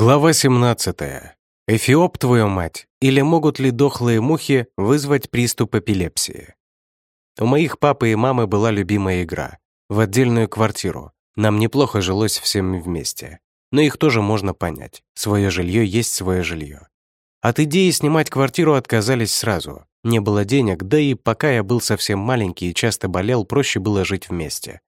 Глава 17. Эфиоп, твою мать, или могут ли дохлые мухи вызвать приступ эпилепсии? У моих папы и мамы была любимая игра — в отдельную квартиру. Нам неплохо жилось всем вместе. Но их тоже можно понять. Свое жилье есть свое жилье. От идеи снимать квартиру отказались сразу. Не было денег, да и пока я был совсем маленький и часто болел, проще было жить вместе.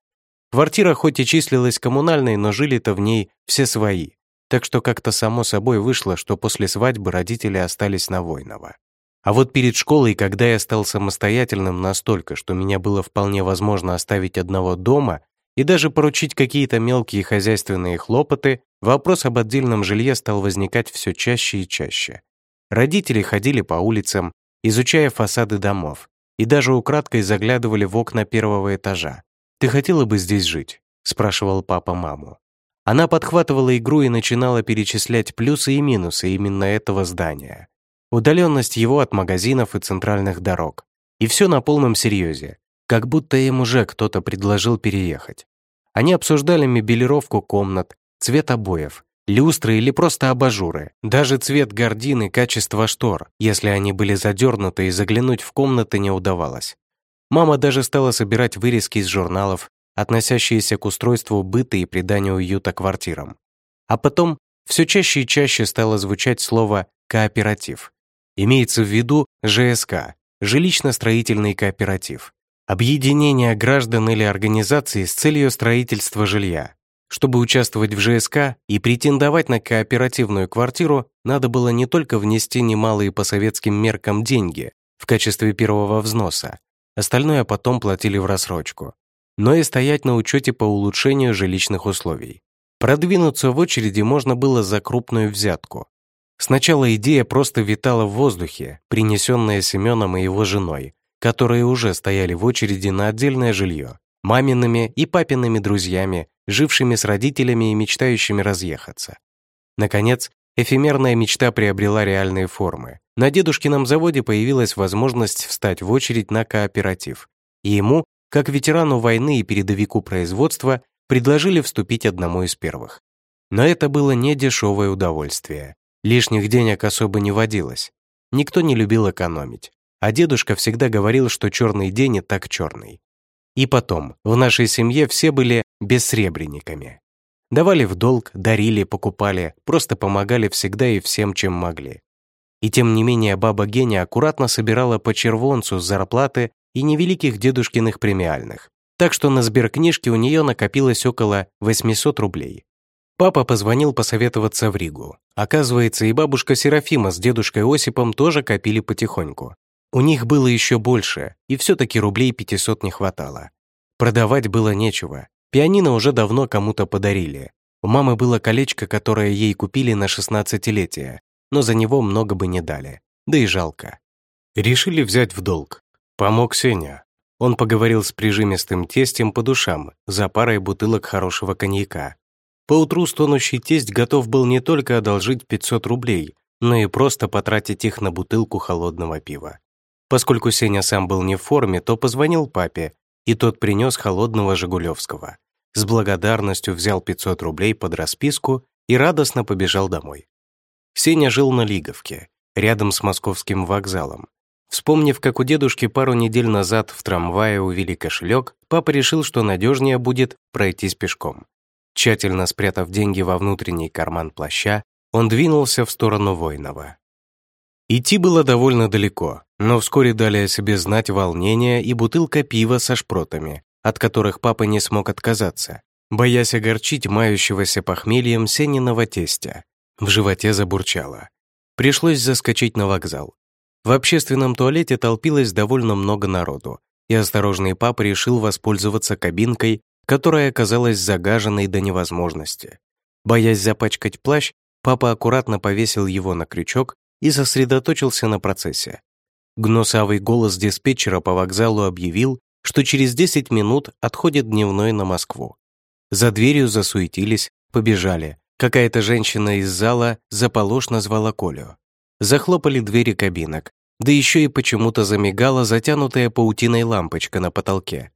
Квартира хоть и числилась коммунальной, но жили-то в ней все свои — так что как-то само собой вышло, что после свадьбы родители остались на Войново. А вот перед школой, когда я стал самостоятельным настолько, что меня было вполне возможно оставить одного дома и даже поручить какие-то мелкие хозяйственные хлопоты, вопрос об отдельном жилье стал возникать все чаще и чаще. Родители ходили по улицам, изучая фасады домов, и даже украдкой заглядывали в окна первого этажа. «Ты хотела бы здесь жить?» — спрашивал папа маму. Она подхватывала игру и начинала перечислять плюсы и минусы именно этого здания. Удаленность его от магазинов и центральных дорог. И все на полном серьезе, как будто им уже кто-то предложил переехать. Они обсуждали мебелировку комнат, цвет обоев, люстры или просто абажуры, даже цвет гардин и качество штор, если они были задернуты и заглянуть в комнаты не удавалось. Мама даже стала собирать вырезки из журналов относящиеся к устройству быта и приданию уюта квартирам. А потом все чаще и чаще стало звучать слово «кооператив». Имеется в виду ЖСК – жилищно-строительный кооператив. Объединение граждан или организаций с целью строительства жилья. Чтобы участвовать в ЖСК и претендовать на кооперативную квартиру, надо было не только внести немалые по советским меркам деньги в качестве первого взноса, остальное потом платили в рассрочку но и стоять на учете по улучшению жилищных условий. Продвинуться в очереди можно было за крупную взятку. Сначала идея просто витала в воздухе, принесенная Семеном и его женой, которые уже стояли в очереди на отдельное жилье, мамиными и папиными друзьями, жившими с родителями и мечтающими разъехаться. Наконец, эфемерная мечта приобрела реальные формы. На дедушкином заводе появилась возможность встать в очередь на кооператив, и ему как ветерану войны и передовику производства предложили вступить одному из первых. Но это было не дешевое удовольствие. Лишних денег особо не водилось. Никто не любил экономить. А дедушка всегда говорил, что черный день и так черный. И потом, в нашей семье все были бессребренниками. Давали в долг, дарили, покупали, просто помогали всегда и всем, чем могли. И тем не менее баба Геня аккуратно собирала по червонцу с зарплаты и невеликих дедушкиных премиальных. Так что на сберкнижке у нее накопилось около 800 рублей. Папа позвонил посоветоваться в Ригу. Оказывается, и бабушка Серафима с дедушкой Осипом тоже копили потихоньку. У них было еще больше, и все-таки рублей 500 не хватало. Продавать было нечего. Пианино уже давно кому-то подарили. У мамы было колечко, которое ей купили на 16-летие, но за него много бы не дали. Да и жалко. Решили взять в долг. Помог Сеня. Он поговорил с прижимистым тестем по душам за парой бутылок хорошего коньяка. Поутру стонущий тесть готов был не только одолжить 500 рублей, но и просто потратить их на бутылку холодного пива. Поскольку Сеня сам был не в форме, то позвонил папе, и тот принес холодного Жигулевского. С благодарностью взял 500 рублей под расписку и радостно побежал домой. Сеня жил на Лиговке, рядом с московским вокзалом, Вспомнив, как у дедушки пару недель назад в трамвае увели кошелек, папа решил, что надежнее будет пройтись пешком. Тщательно спрятав деньги во внутренний карман плаща, он двинулся в сторону Войнова. Идти было довольно далеко, но вскоре дали о себе знать волнение и бутылка пива со шпротами, от которых папа не смог отказаться, боясь огорчить мающегося похмельем сениного тестя. В животе забурчало. Пришлось заскочить на вокзал. В общественном туалете толпилось довольно много народу, и осторожный папа решил воспользоваться кабинкой, которая оказалась загаженной до невозможности. Боясь запачкать плащ, папа аккуратно повесил его на крючок и сосредоточился на процессе. Гнусавый голос диспетчера по вокзалу объявил, что через 10 минут отходит дневной на Москву. За дверью засуетились, побежали. Какая-то женщина из зала заполошно звала Колю. Захлопали двери кабинок, да еще и почему-то замигала затянутая паутиной лампочка на потолке.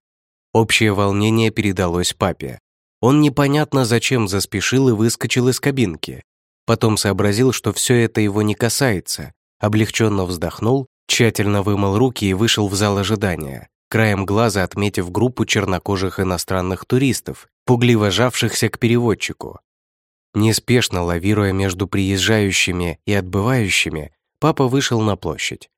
Общее волнение передалось папе. Он непонятно зачем заспешил и выскочил из кабинки. Потом сообразил, что все это его не касается, облегченно вздохнул, тщательно вымыл руки и вышел в зал ожидания, краем глаза отметив группу чернокожих иностранных туристов, пугливо жавшихся к переводчику. Неспешно лавируя между приезжающими и отбывающими, папа вышел на площадь.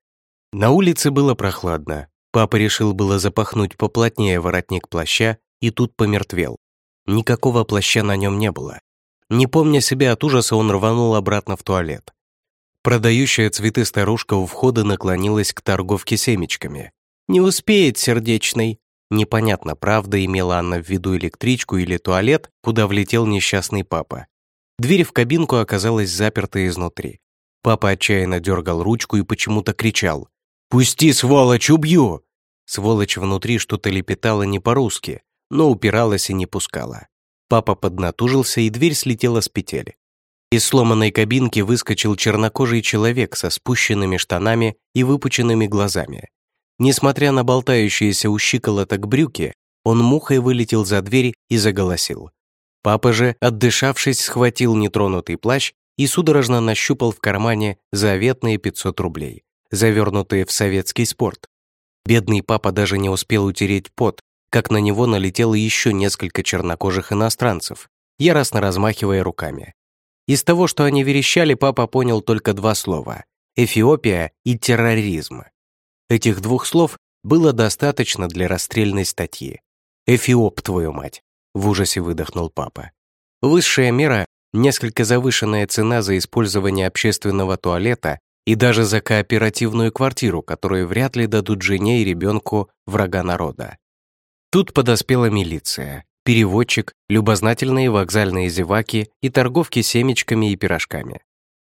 На улице было прохладно. Папа решил было запахнуть поплотнее воротник плаща и тут помертвел. Никакого плаща на нем не было. Не помня себя от ужаса, он рванул обратно в туалет. Продающая цветы старушка у входа наклонилась к торговке семечками. «Не успеет, сердечный!» Непонятно, правда имела она в виду электричку или туалет, куда влетел несчастный папа. Дверь в кабинку оказалась заперта изнутри. Папа отчаянно дергал ручку и почему-то кричал. «Пусти, сволочь, убью!» Сволочь внутри что-то лепетала не по-русски, но упиралась и не пускала. Папа поднатужился, и дверь слетела с петель. Из сломанной кабинки выскочил чернокожий человек со спущенными штанами и выпученными глазами. Несмотря на болтающиеся у щиколоток брюки, он мухой вылетел за дверь и заголосил. Папа же, отдышавшись, схватил нетронутый плащ и судорожно нащупал в кармане заветные 500 рублей, завернутые в советский спорт. Бедный папа даже не успел утереть пот, как на него налетело еще несколько чернокожих иностранцев, яростно размахивая руками. Из того, что они верещали, папа понял только два слова – Эфиопия и терроризм. Этих двух слов было достаточно для расстрельной статьи. «Эфиоп, твою мать!» – в ужасе выдохнул папа. Высшая мера – несколько завышенная цена за использование общественного туалета и даже за кооперативную квартиру, которую вряд ли дадут жене и ребенку врага народа. Тут подоспела милиция, переводчик, любознательные вокзальные зеваки и торговки семечками и пирожками.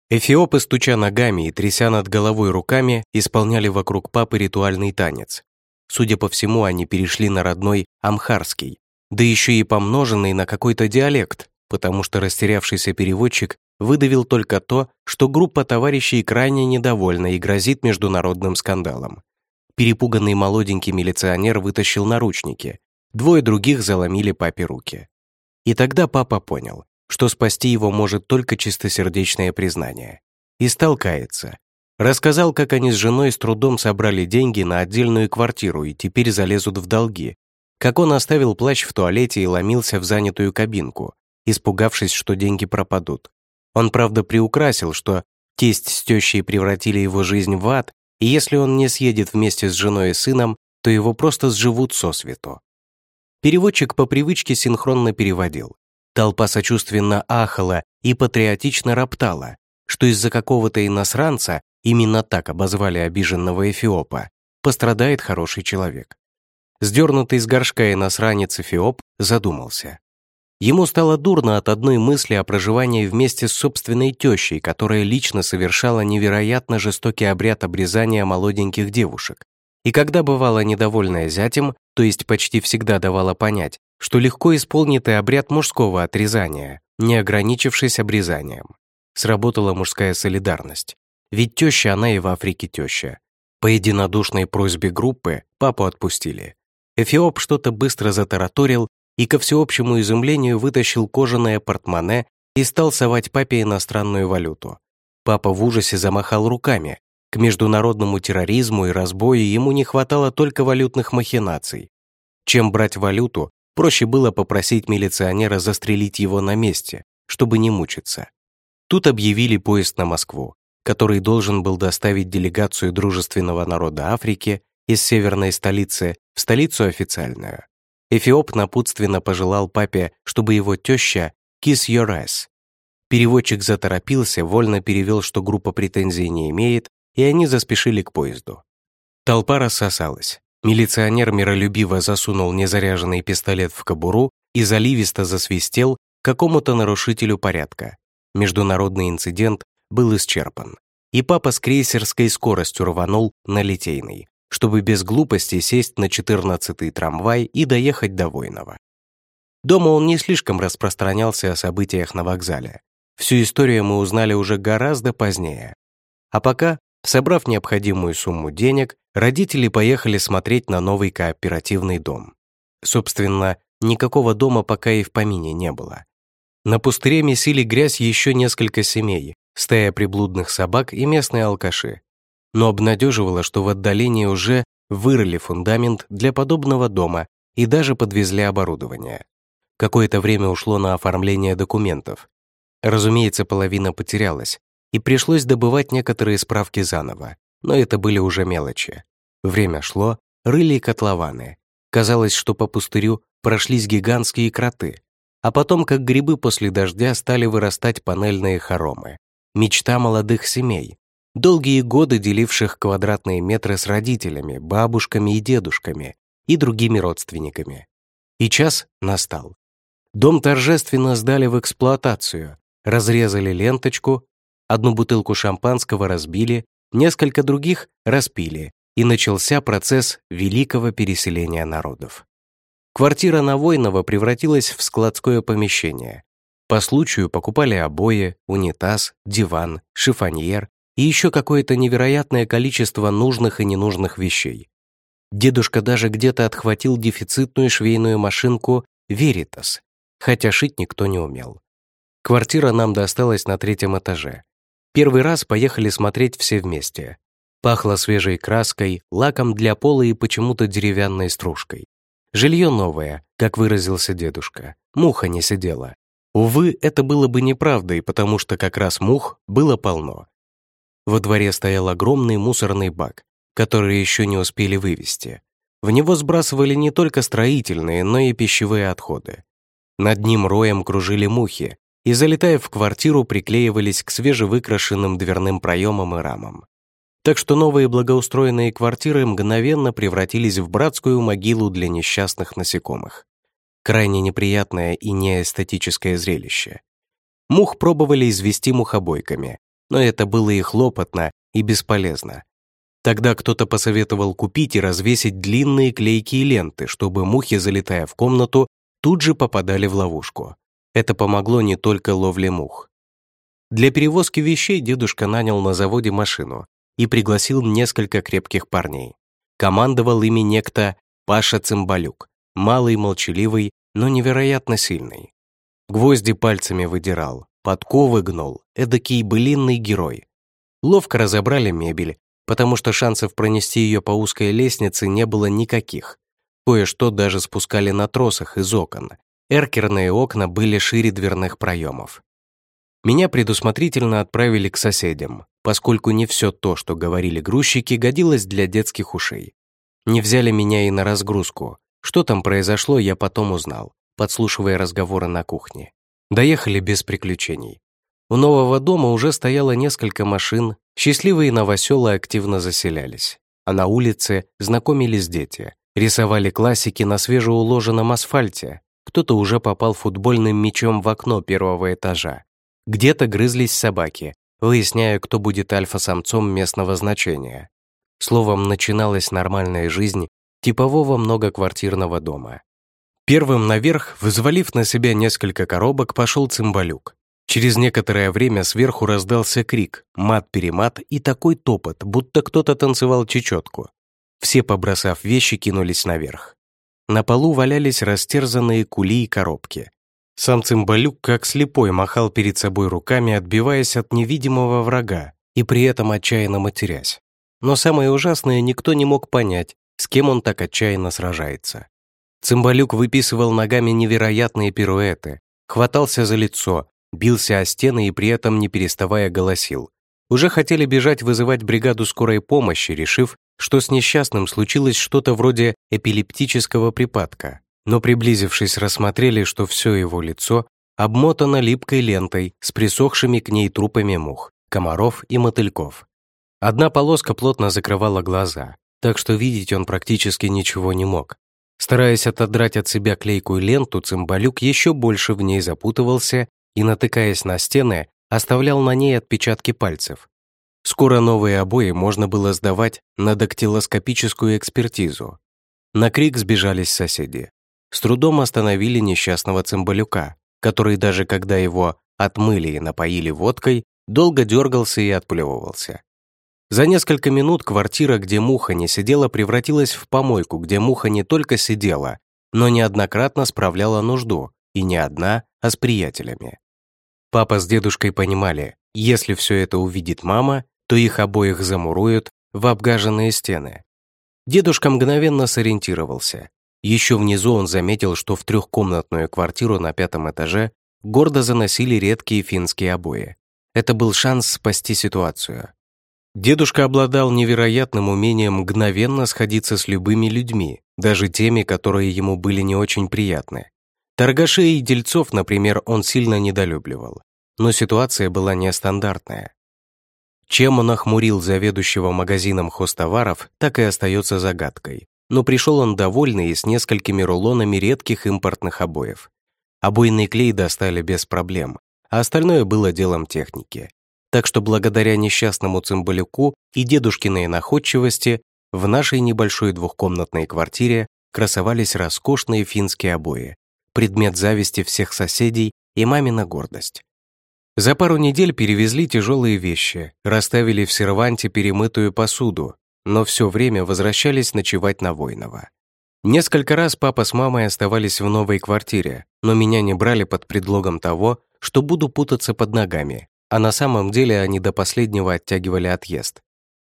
Эфиопы, стуча ногами и тряся над головой руками, исполняли вокруг папы ритуальный танец. Судя по всему, они перешли на родной амхарский, да еще и помноженный на какой-то диалект, потому что растерявшийся переводчик выдавил только то, что группа товарищей крайне недовольна и грозит международным скандалом. Перепуганный молоденький милиционер вытащил наручники. Двое других заломили папе руки. И тогда папа понял, что спасти его может только чистосердечное признание. И стал каяться. Рассказал, как они с женой с трудом собрали деньги на отдельную квартиру и теперь залезут в долги. Как он оставил плащ в туалете и ломился в занятую кабинку, испугавшись, что деньги пропадут. Он, правда, приукрасил, что тесть с тещей превратили его жизнь в ад, и если он не съедет вместе с женой и сыном, то его просто сживут сосвету. Переводчик по привычке синхронно переводил. Толпа сочувственно ахала и патриотично роптала, что из-за какого-то иностранца, именно так обозвали обиженного эфиопа, пострадает хороший человек. Сдернутый с горшка иностранец эфиоп задумался. Ему стало дурно от одной мысли о проживании вместе с собственной тещей, которая лично совершала невероятно жестокий обряд обрезания молоденьких девушек. И когда бывала недовольная зятем, то есть почти всегда давала понять, что легко исполнит и обряд мужского отрезания, не ограничившись обрезанием. Сработала мужская солидарность. Ведь теща она и в Африке теща. По единодушной просьбе группы папу отпустили. Эфиоп что-то быстро затараторил и ко всеобщему изумлению вытащил кожаное портмоне и стал совать папе иностранную валюту. Папа в ужасе замахал руками. К международному терроризму и разбою ему не хватало только валютных махинаций. Чем брать валюту, проще было попросить милиционера застрелить его на месте, чтобы не мучиться. Тут объявили поезд на Москву, который должен был доставить делегацию дружественного народа Африки из северной столицы в столицу официальную. Эфиоп напутственно пожелал папе, чтобы его теща «kiss your ass». Переводчик заторопился, вольно перевел, что группа претензий не имеет, и они заспешили к поезду. Толпа рассосалась. Милиционер миролюбиво засунул незаряженный пистолет в кобуру и заливисто засвистел какому-то нарушителю порядка. Международный инцидент был исчерпан. И папа с крейсерской скоростью рванул на Литейный, чтобы без глупости сесть на 14-й трамвай и доехать до Войного. Дома он не слишком распространялся о событиях на вокзале. Всю историю мы узнали уже гораздо позднее. А пока, собрав необходимую сумму денег, родители поехали смотреть на новый кооперативный дом. Собственно, никакого дома пока и в помине не было. На пустыре месили грязь еще несколько семей, стая приблудных собак и местные алкаши. Но обнадеживало, что в отдалении уже вырыли фундамент для подобного дома и даже подвезли оборудование. Какое-то время ушло на оформление документов. Разумеется, половина потерялась, и пришлось добывать некоторые справки заново, но это были уже мелочи. Время шло, рыли котлованы. Казалось, что по пустырю прошлись гигантские кроты, а потом, как грибы после дождя, стали вырастать панельные хоромы. Мечта молодых семей, долгие годы деливших квадратные метры с родителями, бабушками и дедушками и другими родственниками. И час настал. Дом торжественно сдали в эксплуатацию, разрезали ленточку, одну бутылку шампанского разбили, несколько других распили, и начался процесс великого переселения народов. Квартира на Войново превратилась в складское помещение. По случаю покупали обои, унитаз, диван, шифоньер и еще какое-то невероятное количество нужных и ненужных вещей. Дедушка даже где-то отхватил дефицитную швейную машинку «Веритас», хотя шить никто не умел. Квартира нам досталась на третьем этаже. Первый раз поехали смотреть все вместе. Пахло свежей краской, лаком для пола и почему-то деревянной стружкой. Жилье новое, как выразился дедушка. Муха не сидела. Увы, это было бы неправдой, потому что как раз мух было полно. Во дворе стоял огромный мусорный бак, который еще не успели вывести. В него сбрасывали не только строительные, но и пищевые отходы. Над ним роем кружили мухи и, залетая в квартиру, приклеивались к свежевыкрашенным дверным проемам и рамам. Так что новые благоустроенные квартиры мгновенно превратились в братскую могилу для несчастных насекомых. Крайне неприятное и неэстетическое зрелище. Мух пробовали извести мухобойками, но это было и хлопотно, и бесполезно. Тогда кто-то посоветовал купить и развесить длинные клейкие ленты, чтобы мухи, залетая в комнату, тут же попадали в ловушку. Это помогло не только ловле мух. Для перевозки вещей дедушка нанял на заводе машину, и пригласил несколько крепких парней. Командовал ими некто Паша Цымбалюк, малый, молчаливый, но невероятно сильный. Гвозди пальцами выдирал, подковы гнул, эдакий былинный герой. Ловко разобрали мебель, потому что шансов пронести ее по узкой лестнице не было никаких. Кое-что даже спускали на тросах из окон. Эркерные окна были шире дверных проемов. Меня предусмотрительно отправили к соседям, поскольку не все то, что говорили грузчики, годилось для детских ушей. Не взяли меня и на разгрузку. Что там произошло, я потом узнал, подслушивая разговоры на кухне. Доехали без приключений. У нового дома уже стояло несколько машин, счастливые новоселы активно заселялись. А на улице знакомились дети, рисовали классики на свежеуложенном асфальте. Кто-то уже попал футбольным мячом в окно первого этажа, где-то грызлись собаки, выясняя, кто будет альфа-самцом местного значения. Словом, начиналась нормальная жизнь типового многоквартирного дома. Первым наверх, взвалив на себя несколько коробок, пошел цимбалюк. Через некоторое время сверху раздался крик, мат-перемат и такой топот, будто кто-то танцевал чечетку. Все, побросав вещи, кинулись наверх. На полу валялись растерзанные кули и коробки. Сам цимбалюк как слепой махал перед собой руками, отбиваясь от невидимого врага и при этом отчаянно матерясь. Но самое ужасное, никто не мог понять, с кем он так отчаянно сражается. Цимбалюк выписывал ногами невероятные пируэты, хватался за лицо, бился о стены и при этом не переставая голосил. Уже хотели бежать вызывать бригаду скорой помощи, решив, что с несчастным случилось что-то вроде эпилептического припадка но приблизившись, рассмотрели, что все его лицо обмотано липкой лентой с присохшими к ней трупами мух, комаров и мотыльков. Одна полоска плотно закрывала глаза, так что видеть он практически ничего не мог. Стараясь отодрать от себя клейкую ленту, цимбалюк еще больше в ней запутывался и, натыкаясь на стены, оставлял на ней отпечатки пальцев. Скоро новые обои можно было сдавать на дактилоскопическую экспертизу. На крик сбежались соседи с трудом остановили несчастного цимбалюка, который даже когда его отмыли и напоили водкой, долго дергался и отплевывался. За несколько минут квартира, где муха не сидела, превратилась в помойку, где муха не только сидела, но неоднократно справляла нужду, и не одна, а с приятелями. Папа с дедушкой понимали, если все это увидит мама, то их обоих замуруют в обгаженные стены. Дедушка мгновенно сориентировался. Еще внизу он заметил, что в трехкомнатную квартиру на пятом этаже гордо заносили редкие финские обои. Это был шанс спасти ситуацию. Дедушка обладал невероятным умением мгновенно сходиться с любыми людьми, даже теми, которые ему были не очень приятны. Торгашей и дельцов, например, он сильно недолюбливал. Но ситуация была нестандартная. Чем он охмурил заведующего магазином хостоваров, так и остается загадкой. Но пришел он довольный и с несколькими рулонами редких импортных обоев. Обойный клей достали без проблем, а остальное было делом техники. Так что благодаря несчастному цимбалюку и дедушкиной находчивости в нашей небольшой двухкомнатной квартире красовались роскошные финские обои, предмет зависти всех соседей и мамина гордость. За пару недель перевезли тяжелые вещи, расставили в серванте перемытую посуду, но все время возвращались ночевать на Войново. Несколько раз папа с мамой оставались в новой квартире, но меня не брали под предлогом того, что буду путаться под ногами, а на самом деле они до последнего оттягивали отъезд.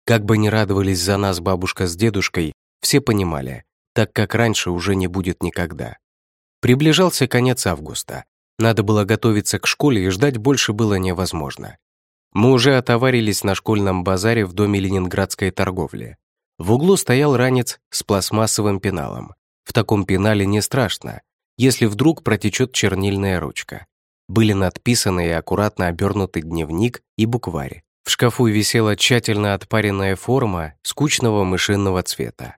Как бы ни радовались за нас бабушка с дедушкой, все понимали, так как раньше уже не будет никогда. Приближался конец августа. Надо было готовиться к школе и ждать больше было невозможно. Мы уже отоварились на школьном базаре в доме ленинградской торговли. В углу стоял ранец с пластмассовым пеналом. В таком пенале не страшно, если вдруг протечет чернильная ручка. Были надписаны и аккуратно обернуты дневник и букварь. В шкафу висела тщательно отпаренная форма скучного мышиного цвета.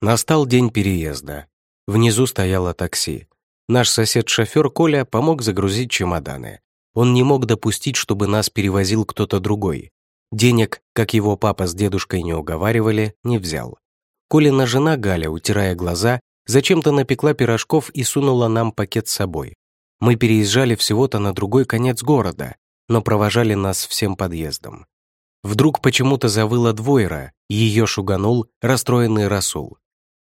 Настал день переезда. Внизу стояло такси. Наш сосед-шофер Коля помог загрузить чемоданы. Он не мог допустить, чтобы нас перевозил кто-то другой. Денег, как его папа с дедушкой не уговаривали, не взял. Колина жена Галя, утирая глаза, зачем-то напекла пирожков и сунула нам пакет с собой. Мы переезжали всего-то на другой конец города, но провожали нас всем подъездом. Вдруг почему-то завыла двойра, ее шуганул расстроенный Расул.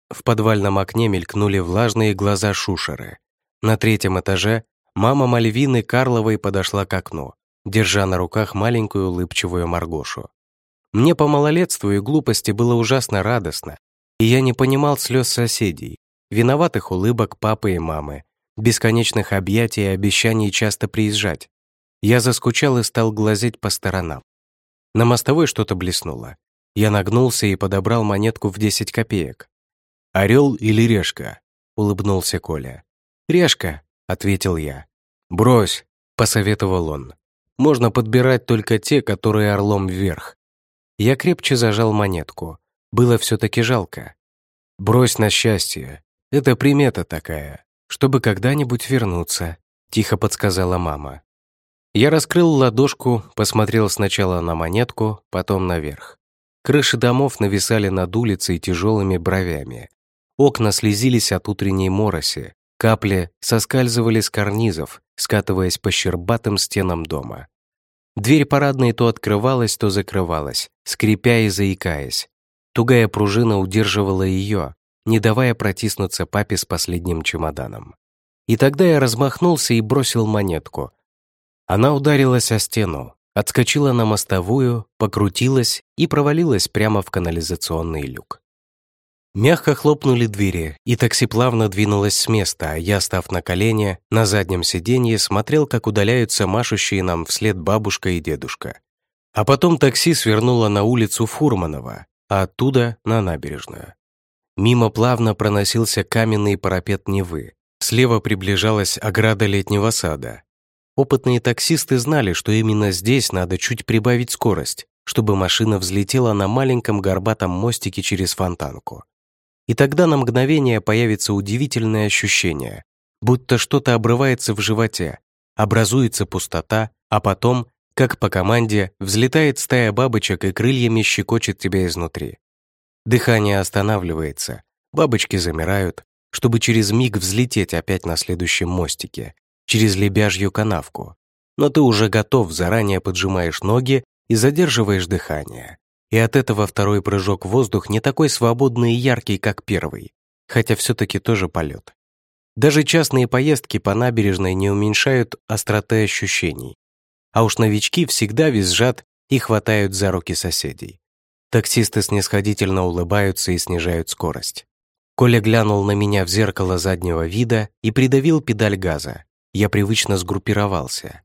В подвальном окне мелькнули влажные глаза Шушеры. На третьем этаже мама Мальвины Карловой подошла к окну, держа на руках маленькую улыбчивую Маргошу. Мне по малолетству и глупости было ужасно радостно, и я не понимал слез соседей, виноватых улыбок папы и мамы, бесконечных объятий и обещаний часто приезжать. Я заскучал и стал глазеть по сторонам. На мостовой что-то блеснуло. Я нагнулся и подобрал монетку в 10 копеек. «Орел или решка?» — улыбнулся Коля. «Решка», — ответил я. «Брось», — посоветовал он. «Можно подбирать только те, которые орлом вверх». Я крепче зажал монетку. Было все-таки жалко. «Брось на счастье. Это примета такая, чтобы когда-нибудь вернуться», — тихо подсказала мама. Я раскрыл ладошку, посмотрел сначала на монетку, потом наверх. Крыши домов нависали над улицей тяжелыми бровями, Окна слезились от утренней мороси, капли соскальзывали с карнизов, скатываясь по щербатым стенам дома. Дверь парадной то открывалась, то закрывалась, скрипя и заикаясь. Тугая пружина удерживала ее, не давая протиснуться папе с последним чемоданом. И тогда я размахнулся и бросил монетку. Она ударилась о стену, отскочила на мостовую, покрутилась и провалилась прямо в канализационный люк. Мягко хлопнули двери, и такси плавно двинулось с места, а я, став на колени, на заднем сиденье смотрел, как удаляются машущие нам вслед бабушка и дедушка. А потом такси свернуло на улицу Фурманова, а оттуда на набережную. Мимо плавно проносился каменный парапет Невы. Слева приближалась ограда летнего сада. Опытные таксисты знали, что именно здесь надо чуть прибавить скорость, чтобы машина взлетела на маленьком горбатом мостике через фонтанку. И тогда на мгновение появится удивительное ощущение, будто что-то обрывается в животе, образуется пустота, а потом, как по команде, взлетает стая бабочек и крыльями щекочет тебя изнутри. Дыхание останавливается, бабочки замирают, чтобы через миг взлететь опять на следующем мостике, через лебяжью канавку. Но ты уже готов, заранее поджимаешь ноги и задерживаешь дыхание и от этого второй прыжок в воздух не такой свободный и яркий, как первый, хотя все-таки тоже полет. Даже частные поездки по набережной не уменьшают остроты ощущений. А уж новички всегда визжат и хватают за руки соседей. Таксисты снисходительно улыбаются и снижают скорость. Коля глянул на меня в зеркало заднего вида и придавил педаль газа. Я привычно сгруппировался.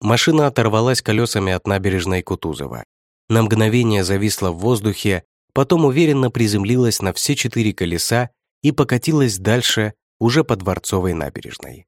Машина оторвалась колесами от набережной Кутузова. На мгновение зависла в воздухе, потом уверенно приземлилась на все четыре колеса и покатилась дальше уже по Дворцовой набережной.